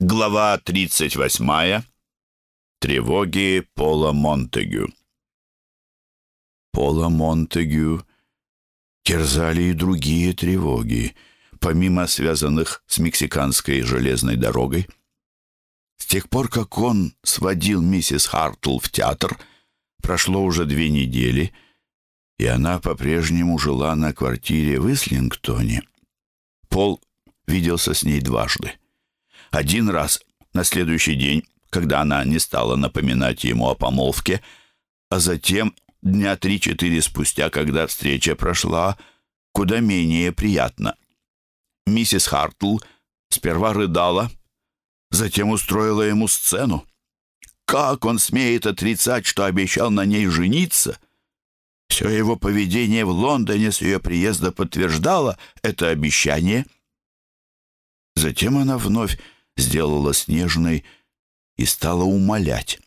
Глава 38. Тревоги Пола Монтегю. Пола Монтегю терзали и другие тревоги, помимо связанных с мексиканской железной дорогой. С тех пор, как он сводил миссис Хартл в театр, прошло уже две недели, и она по-прежнему жила на квартире в Ислингтоне. Пол виделся с ней дважды. Один раз на следующий день, когда она не стала напоминать ему о помолвке, а затем дня три-четыре спустя, когда встреча прошла куда менее приятно. Миссис Хартл сперва рыдала, затем устроила ему сцену. Как он смеет отрицать, что обещал на ней жениться? Все его поведение в Лондоне с ее приезда подтверждало это обещание. Затем она вновь сделалась нежной и стала умолять.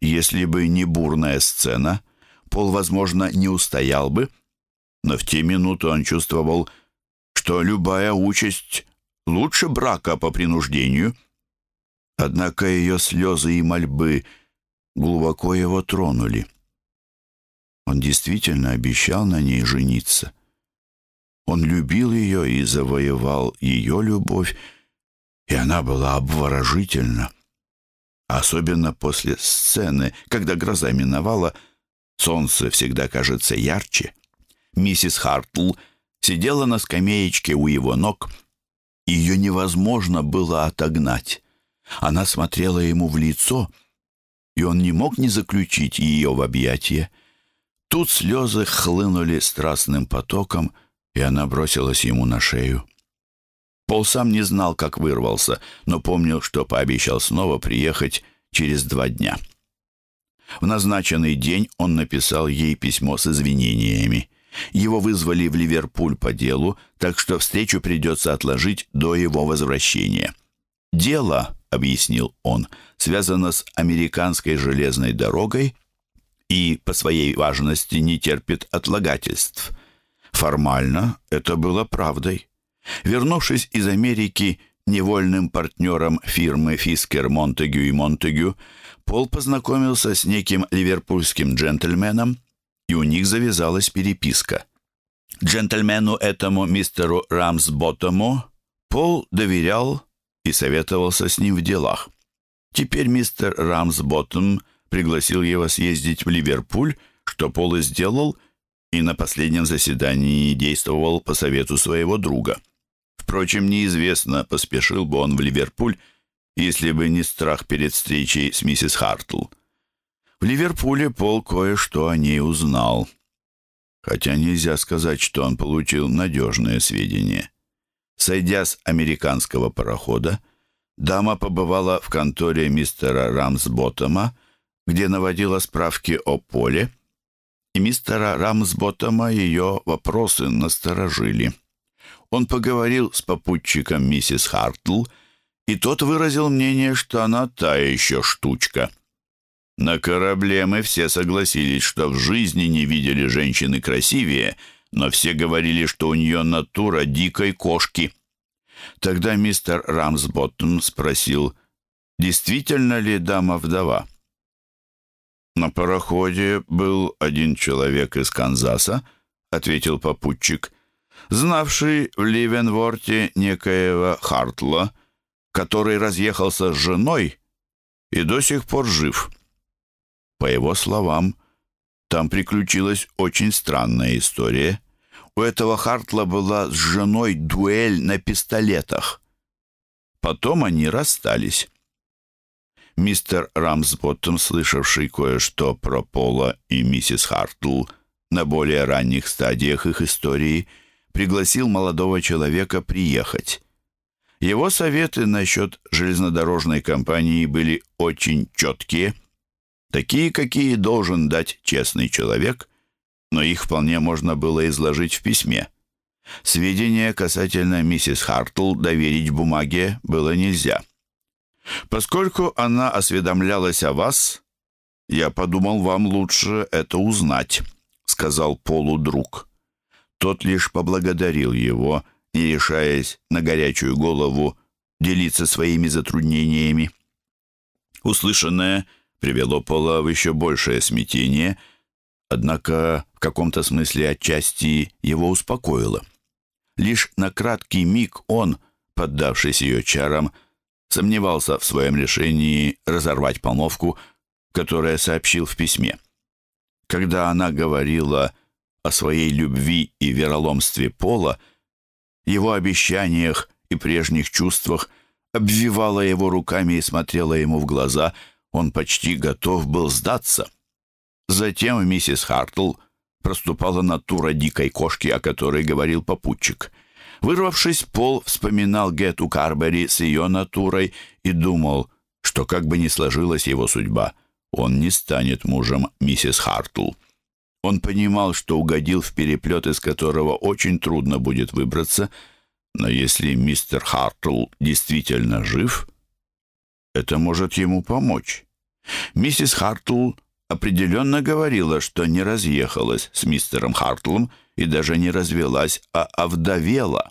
Если бы не бурная сцена, Пол, возможно, не устоял бы, но в те минуты он чувствовал, что любая участь лучше брака по принуждению. Однако ее слезы и мольбы глубоко его тронули. Он действительно обещал на ней жениться. Он любил ее и завоевал ее любовь, и она была обворожительна. Особенно после сцены, когда гроза миновала, солнце всегда кажется ярче. Миссис Хартл сидела на скамеечке у его ног. Ее невозможно было отогнать. Она смотрела ему в лицо, и он не мог не заключить ее в объятия. Тут слезы хлынули страстным потоком, и она бросилась ему на шею. Пол сам не знал, как вырвался, но помнил, что пообещал снова приехать через два дня. В назначенный день он написал ей письмо с извинениями. Его вызвали в Ливерпуль по делу, так что встречу придется отложить до его возвращения. «Дело», — объяснил он, — «связано с американской железной дорогой и по своей важности не терпит отлагательств». Формально это было правдой. Вернувшись из Америки невольным партнером фирмы Фискер Монтегю и Монтегю, Пол познакомился с неким ливерпульским джентльменом, и у них завязалась переписка. Джентльмену этому мистеру Рамсботтому Пол доверял и советовался с ним в делах. Теперь мистер Рамсботтом пригласил его съездить в Ливерпуль, что Пол и сделал, и на последнем заседании действовал по совету своего друга. Впрочем, неизвестно, поспешил бы он в Ливерпуль, если бы не страх перед встречей с миссис Хартл. В Ливерпуле Пол кое-что о ней узнал. Хотя нельзя сказать, что он получил надежные сведения. Сойдя с американского парохода, дама побывала в конторе мистера Рамсботтома, где наводила справки о поле, и мистера Рамсботтома ее вопросы насторожили. Он поговорил с попутчиком миссис Хартл, и тот выразил мнение, что она та еще штучка. На корабле мы все согласились, что в жизни не видели женщины красивее, но все говорили, что у нее натура дикой кошки. Тогда мистер Рамсботтон спросил, действительно ли дама вдова. «На пароходе был один человек из Канзаса», — ответил попутчик знавший в Ливенворте некоего Хартла, который разъехался с женой и до сих пор жив. По его словам, там приключилась очень странная история. У этого Хартла была с женой дуэль на пистолетах. Потом они расстались. Мистер Рамсботтом, слышавший кое-что про Пола и миссис Хартл на более ранних стадиях их истории, пригласил молодого человека приехать. Его советы насчет железнодорожной компании были очень четкие, такие, какие должен дать честный человек, но их вполне можно было изложить в письме. Сведения касательно миссис Хартл доверить бумаге было нельзя. Поскольку она осведомлялась о вас, я подумал, вам лучше это узнать, сказал Полу друг. Тот лишь поблагодарил его, не решаясь на горячую голову делиться своими затруднениями. Услышанное привело Пола в еще большее смятение, однако в каком-то смысле отчасти его успокоило. Лишь на краткий миг он, поддавшись ее чарам, сомневался в своем решении разорвать помолвку, которое сообщил в письме. Когда она говорила о своей любви и вероломстве Пола, его обещаниях и прежних чувствах, обвивала его руками и смотрела ему в глаза, он почти готов был сдаться. Затем миссис Хартл проступала натура дикой кошки, о которой говорил попутчик. Вырвавшись, Пол вспоминал Гету Карбери с ее натурой и думал, что как бы ни сложилась его судьба, он не станет мужем миссис Хартл. Он понимал, что угодил в переплет, из которого очень трудно будет выбраться, но если мистер Хартл действительно жив, это может ему помочь. Миссис Хартл определенно говорила, что не разъехалась с мистером Хартлом и даже не развелась, а овдовела.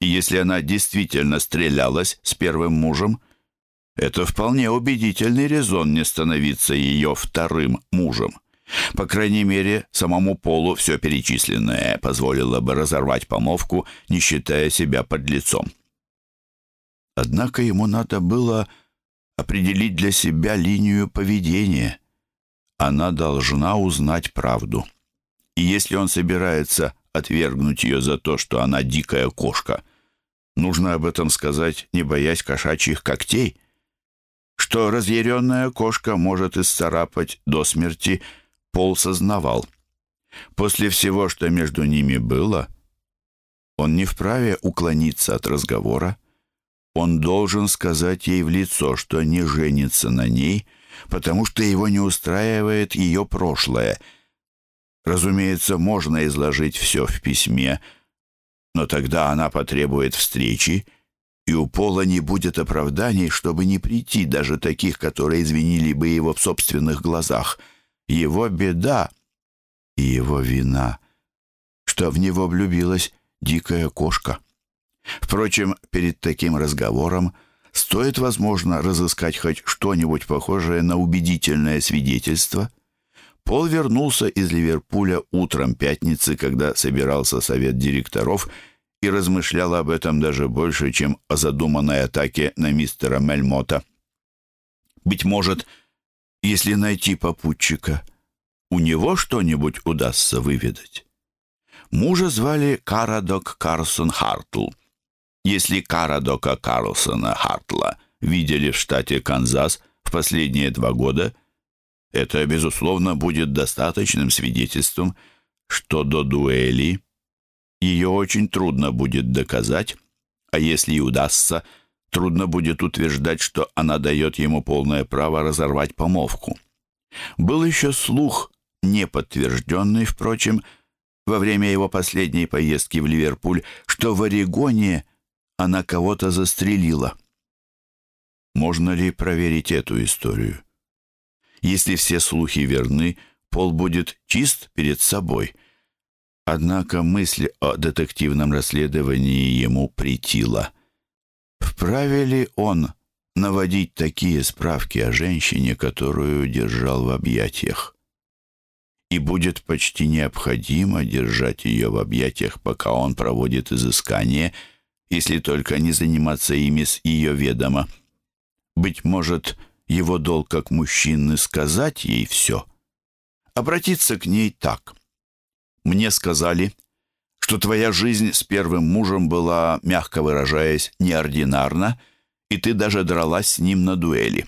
И если она действительно стрелялась с первым мужем, это вполне убедительный резон не становиться ее вторым мужем. По крайней мере, самому Полу все перечисленное позволило бы разорвать помолвку, не считая себя под лицом. Однако ему надо было определить для себя линию поведения. Она должна узнать правду. И если он собирается отвергнуть ее за то, что она дикая кошка, нужно об этом сказать, не боясь кошачьих когтей, что разъяренная кошка может исцарапать до смерти – Пол сознавал. После всего, что между ними было, он не вправе уклониться от разговора. Он должен сказать ей в лицо, что не женится на ней, потому что его не устраивает ее прошлое. Разумеется, можно изложить все в письме, но тогда она потребует встречи, и у Пола не будет оправданий, чтобы не прийти, даже таких, которые извинили бы его в собственных глазах — его беда и его вина, что в него влюбилась дикая кошка. Впрочем, перед таким разговором стоит, возможно, разыскать хоть что-нибудь похожее на убедительное свидетельство. Пол вернулся из Ливерпуля утром пятницы, когда собирался совет директоров и размышлял об этом даже больше, чем о задуманной атаке на мистера Мельмота. Быть может, если найти попутчика, у него что-нибудь удастся выведать. Мужа звали Карадок Карсон Хартл. Если Карадока Карлсона Хартла видели в штате Канзас в последние два года, это, безусловно, будет достаточным свидетельством, что до дуэли ее очень трудно будет доказать, а если и удастся – Трудно будет утверждать, что она дает ему полное право разорвать помолвку. Был еще слух, не подтвержденный, впрочем, во время его последней поездки в Ливерпуль, что в Орегоне она кого-то застрелила. Можно ли проверить эту историю? Если все слухи верны, Пол будет чист перед собой. Однако мысль о детективном расследовании ему притила – Вправе ли он наводить такие справки о женщине, которую держал в объятиях? И будет почти необходимо держать ее в объятиях, пока он проводит изыскание, если только не заниматься ими с ее ведома. Быть может, его долг как мужчины сказать ей все. Обратиться к ней так. Мне сказали, что твоя жизнь с первым мужем была, мягко выражаясь, неординарна, и ты даже дралась с ним на дуэли.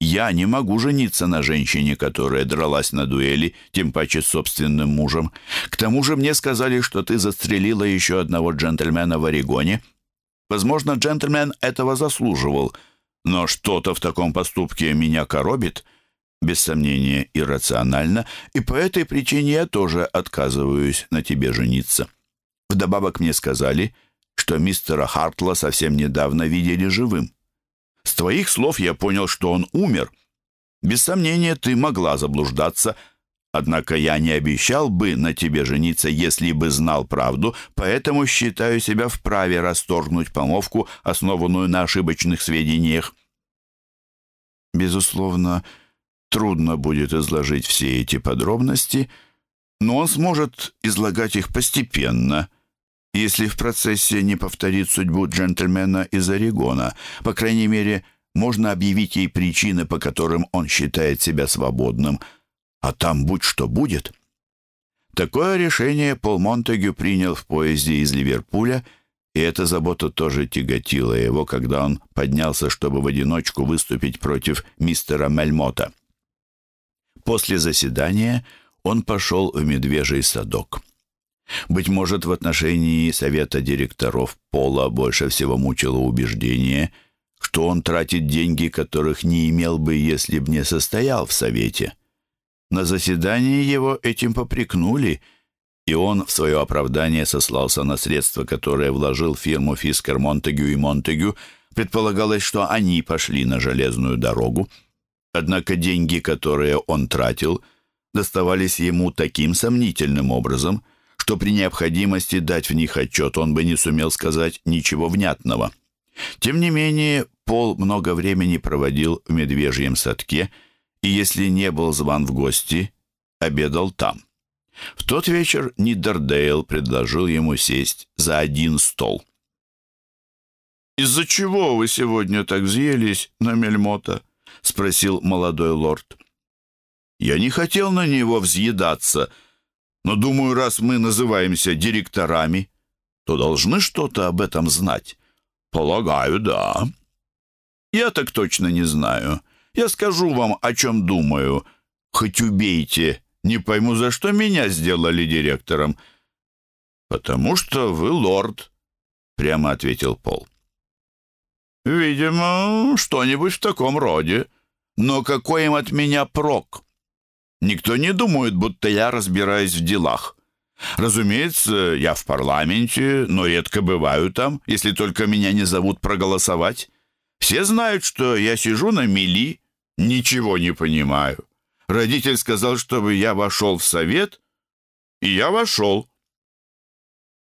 Я не могу жениться на женщине, которая дралась на дуэли, тем паче с собственным мужем. К тому же мне сказали, что ты застрелила еще одного джентльмена в Орегоне. Возможно, джентльмен этого заслуживал, но что-то в таком поступке меня коробит, без сомнения, иррационально, и по этой причине я тоже отказываюсь на тебе жениться». Вдобавок мне сказали, что мистера Хартла совсем недавно видели живым. С твоих слов я понял, что он умер. Без сомнения, ты могла заблуждаться, Однако я не обещал бы на тебе жениться, если бы знал правду, поэтому считаю себя вправе расторгнуть помолвку, основанную на ошибочных сведениях. Безусловно, трудно будет изложить все эти подробности, но он сможет излагать их постепенно, если в процессе не повторит судьбу джентльмена из Орегона. По крайней мере, можно объявить ей причины, по которым он считает себя свободным – а там будь что будет. Такое решение Пол Монтегю принял в поезде из Ливерпуля, и эта забота тоже тяготила его, когда он поднялся, чтобы в одиночку выступить против мистера Мельмота. После заседания он пошел в медвежий садок. Быть может, в отношении совета директоров Пола больше всего мучило убеждение, что он тратит деньги, которых не имел бы, если б не состоял в совете. На заседании его этим попрекнули, и он в свое оправдание сослался на средства, которые вложил в фирму Фискер Монтегю и Монтегю. Предполагалось, что они пошли на железную дорогу. Однако деньги, которые он тратил, доставались ему таким сомнительным образом, что при необходимости дать в них отчет он бы не сумел сказать ничего внятного. Тем не менее, Пол много времени проводил в медвежьем садке – и если не был зван в гости, обедал там. В тот вечер Нидердейл предложил ему сесть за один стол. «Из-за чего вы сегодня так взъелись на Мельмота?» — спросил молодой лорд. «Я не хотел на него взъедаться, но, думаю, раз мы называемся директорами, то должны что-то об этом знать». «Полагаю, да». «Я так точно не знаю. Я скажу вам, о чем думаю. Хоть убейте. Не пойму, за что меня сделали директором». «Потому что вы лорд», — прямо ответил Пол. «Видимо, что-нибудь в таком роде. Но какой им от меня прок? Никто не думает, будто я разбираюсь в делах. Разумеется, я в парламенте, но редко бываю там, если только меня не зовут проголосовать. Все знают, что я сижу на мели, Ничего не понимаю. Родитель сказал, чтобы я вошел в совет, и я вошел.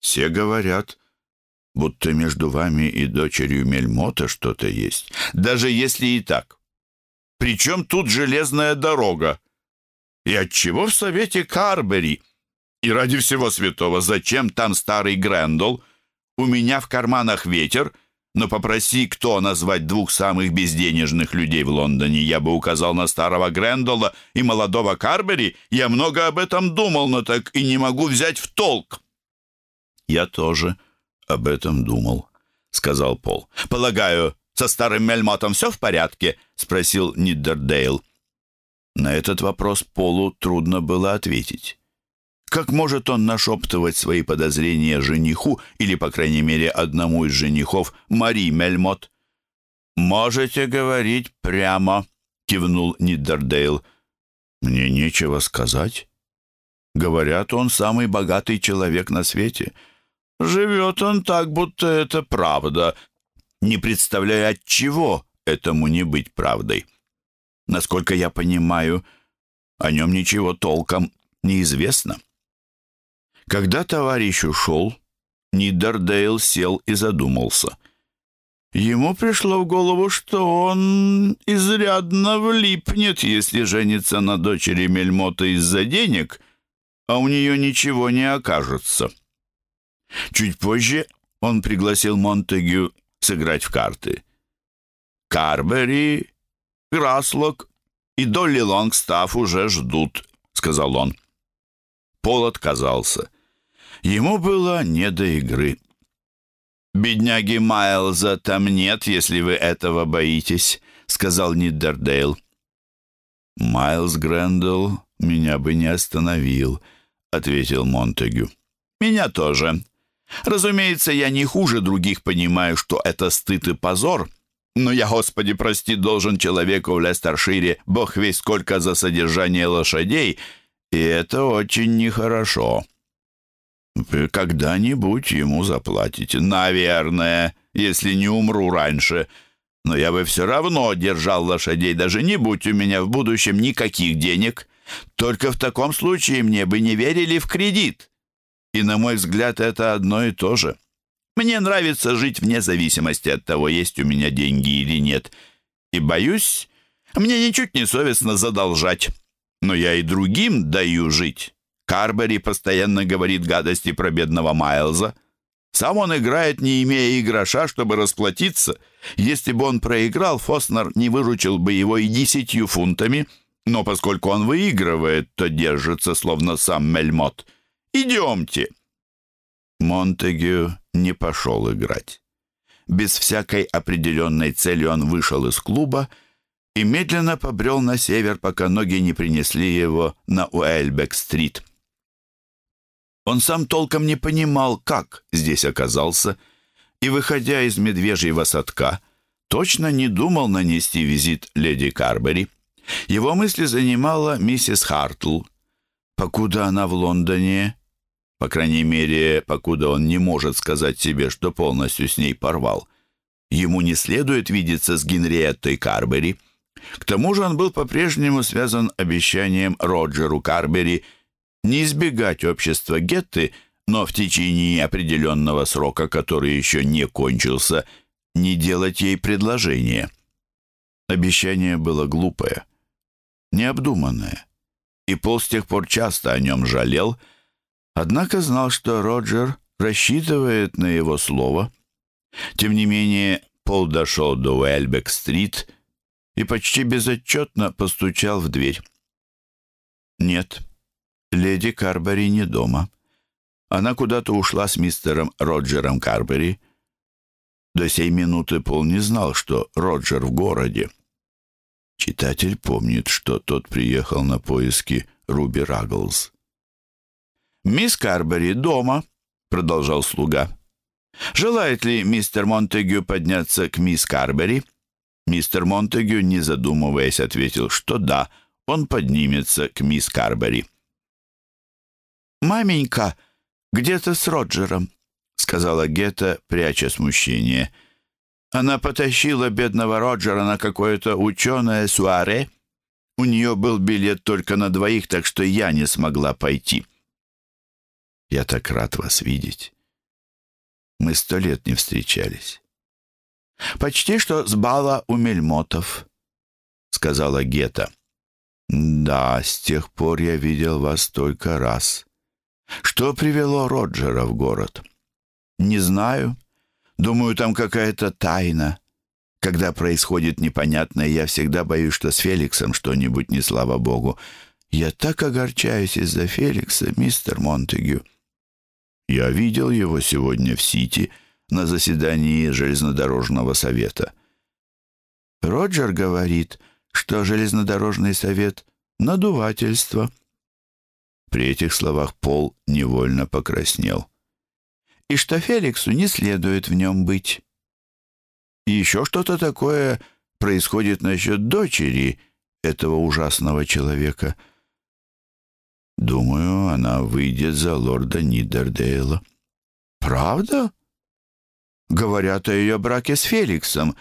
Все говорят, будто между вами и дочерью Мельмота что-то есть. Даже если и так. Причем тут железная дорога? И отчего в совете Карбери? И ради всего святого, зачем там старый Грэндол? У меня в карманах ветер — но попроси кто назвать двух самых безденежных людей в Лондоне, я бы указал на старого Грэндола и молодого Карбери. Я много об этом думал, но так и не могу взять в толк». «Я тоже об этом думал», — сказал Пол. «Полагаю, со старым Мельмотом все в порядке?» — спросил Ниддердейл. На этот вопрос Полу трудно было ответить. Как может он нашептывать свои подозрения жениху или, по крайней мере, одному из женихов, Мари Мельмот? «Можете говорить прямо», — кивнул Ниддердейл. «Мне нечего сказать. Говорят, он самый богатый человек на свете. Живет он так, будто это правда, не представляя, от чего этому не быть правдой. Насколько я понимаю, о нем ничего толком неизвестно». Когда товарищ ушел, Нидердейл сел и задумался. Ему пришло в голову, что он изрядно влипнет, если женится на дочери Мельмота из-за денег, а у нее ничего не окажется. Чуть позже он пригласил Монтегю сыграть в карты. «Карбери, Граслок и Долли Лонгстафф уже ждут», — сказал он. Пол отказался — Ему было не до игры. «Бедняги Майлза там нет, если вы этого боитесь», — сказал Ниддердейл. «Майлз Грэндалл меня бы не остановил», — ответил Монтегю. «Меня тоже. Разумеется, я не хуже других понимаю, что это стыд и позор, но я, Господи, прости, должен человеку в Лестершире, бог весь сколько за содержание лошадей, и это очень нехорошо». Вы когда-нибудь ему заплатите. Наверное, если не умру раньше. Но я бы все равно держал лошадей, даже не будь у меня в будущем никаких денег. Только в таком случае мне бы не верили в кредит. И, на мой взгляд, это одно и то же. Мне нравится жить вне зависимости от того, есть у меня деньги или нет. И, боюсь, мне ничуть не совестно задолжать. Но я и другим даю жить. Карбери постоянно говорит гадости про бедного Майлза. Сам он играет, не имея и гроша, чтобы расплатиться. Если бы он проиграл, Фоснер не выручил бы его и десятью фунтами. Но поскольку он выигрывает, то держится, словно сам Мельмот. «Идемте!» Монтегю не пошел играть. Без всякой определенной цели он вышел из клуба и медленно побрел на север, пока ноги не принесли его на Уэльбек-стрит. Он сам толком не понимал, как здесь оказался, и, выходя из медвежьего садка, точно не думал нанести визит леди Карбери. Его мысли занимала миссис Хартл. Покуда она в Лондоне, по крайней мере, покуда он не может сказать себе, что полностью с ней порвал, ему не следует видеться с Генриеттой Карбери. К тому же он был по-прежнему связан обещанием Роджеру Карбери – не избегать общества Гетты, но в течение определенного срока, который еще не кончился, не делать ей предложение. Обещание было глупое, необдуманное, и Пол с тех пор часто о нем жалел, однако знал, что Роджер рассчитывает на его слово. Тем не менее, Пол дошел до Уэльбек-стрит и почти безотчетно постучал в дверь. «Нет», Леди Карбери не дома. Она куда-то ушла с мистером Роджером Карбери. До сей минуты Пол не знал, что Роджер в городе. Читатель помнит, что тот приехал на поиски Руби Рагглз. «Мисс Карбери дома», — продолжал слуга. «Желает ли мистер Монтегю подняться к мисс Карбери?» Мистер Монтегю, не задумываясь, ответил, что да, он поднимется к мисс Карбери. «Маменька где-то с Роджером», — сказала Гетта, пряча смущение. Она потащила бедного Роджера на какое-то ученое суаре. У нее был билет только на двоих, так что я не смогла пойти. «Я так рад вас видеть. Мы сто лет не встречались». «Почти что с бала у Мельмотов», — сказала Гетта. «Да, с тех пор я видел вас только раз. Что привело Роджера в город? Не знаю. Думаю, там какая-то тайна. Когда происходит непонятное, я всегда боюсь, что с Феликсом что-нибудь не слава богу. Я так огорчаюсь из-за Феликса, мистер Монтегю. Я видел его сегодня в Сити на заседании железнодорожного совета. Роджер говорит, что железнодорожный совет — надувательство — при этих словах Пол невольно покраснел. «И что Феликсу не следует в нем быть. И еще что-то такое происходит насчет дочери этого ужасного человека. Думаю, она выйдет за лорда Нидердейла». «Правда?» Говорят о ее браке с Феликсом.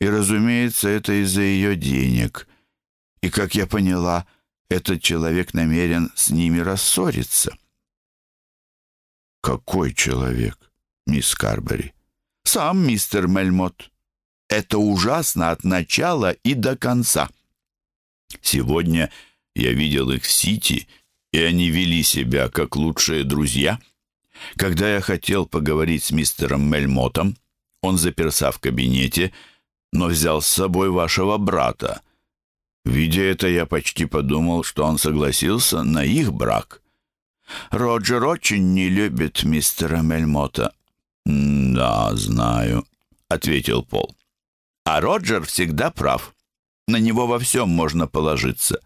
И, разумеется, это из-за ее денег. И, как я поняла, этот человек намерен с ними рассориться. Какой человек, мисс Карбери? Сам мистер Мельмот. Это ужасно от начала и до конца. Сегодня я видел их в Сити, и они вели себя как лучшие друзья. Когда я хотел поговорить с мистером Мельмотом, он заперся в кабинете, но взял с собой вашего брата, Видя это, я почти подумал, что он согласился на их брак. Роджер очень не любит мистера Мельмота. «Да, знаю», — ответил Пол. «А Роджер всегда прав. На него во всем можно положиться».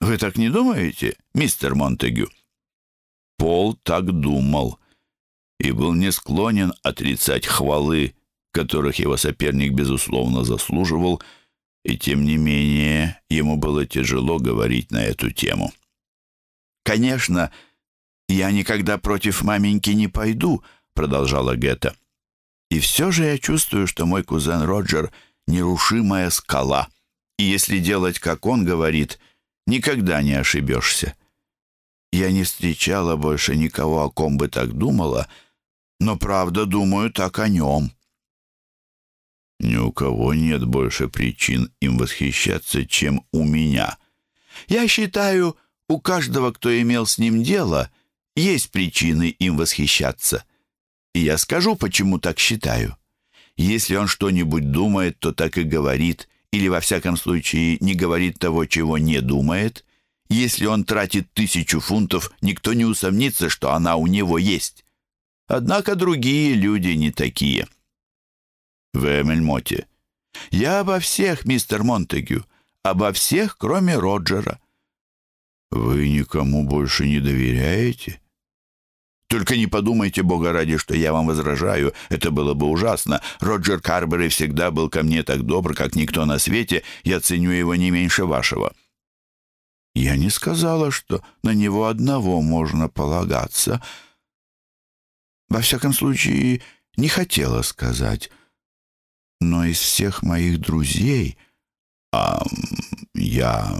«Вы так не думаете, мистер Монтегю?» Пол так думал и был не склонен отрицать хвалы, которых его соперник, безусловно, заслуживал, — и тем не менее ему было тяжело говорить на эту тему. «Конечно, я никогда против маменьки не пойду», — продолжала Гетта. «И все же я чувствую, что мой кузен Роджер — нерушимая скала, и если делать, как он говорит, никогда не ошибешься. Я не встречала больше никого, о ком бы так думала, но правда думаю так о нем. Ни у кого нет больше причин им восхищаться, чем у меня. Я считаю, у каждого, кто имел с ним дело, есть причины им восхищаться. И я скажу, почему так считаю. Если он что-нибудь думает, то так и говорит, или во всяком случае не говорит того, чего не думает. Если он тратит тысячу фунтов, никто не усомнится, что она у него есть. Однако другие люди не такие. В Эмельмоте. Я обо всех, мистер Монтегю. Обо всех, кроме Роджера. Вы никому больше не доверяете? Только не подумайте, Бога ради, что я вам возражаю. Это было бы ужасно. Роджер Карбери всегда был ко мне так добр, как никто на свете. Я ценю его не меньше вашего. Я не сказала, что на него одного можно полагаться. Во всяком случае, не хотела сказать. Но из всех моих друзей... А я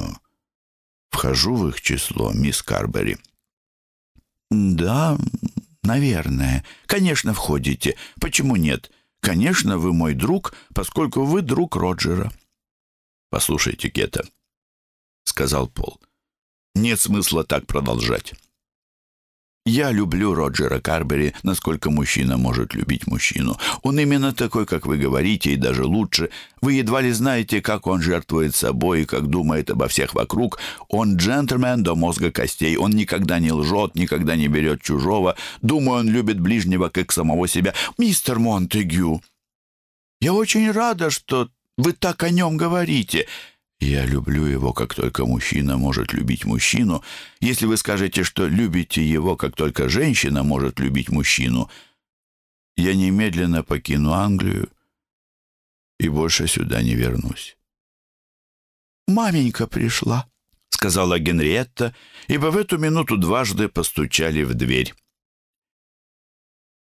вхожу в их число, мисс Карбери. «Да, наверное. Конечно, входите. Почему нет? Конечно, вы мой друг, поскольку вы друг Роджера». «Послушайте, Кета», — сказал Пол, — «нет смысла так продолжать. Я люблю Роджера Карбери, насколько мужчина может любить мужчину. Он именно такой, как вы говорите, и даже лучше. Вы едва ли знаете, как он жертвует собой и как думает обо всех вокруг. Он джентльмен до мозга костей. Он никогда не лжет, никогда не берет чужого. Думаю, он любит ближнего, как самого себя. Мистер Монтегю, я очень рада, что вы так о нем говорите. Я люблю его, как только мужчина может любить мужчину. Если вы скажете, что любите его, как только женщина может любить мужчину, я немедленно покину Англию и больше сюда не вернусь. «Маменька пришла», — сказала Генриетта, ибо в эту минуту дважды постучали в дверь.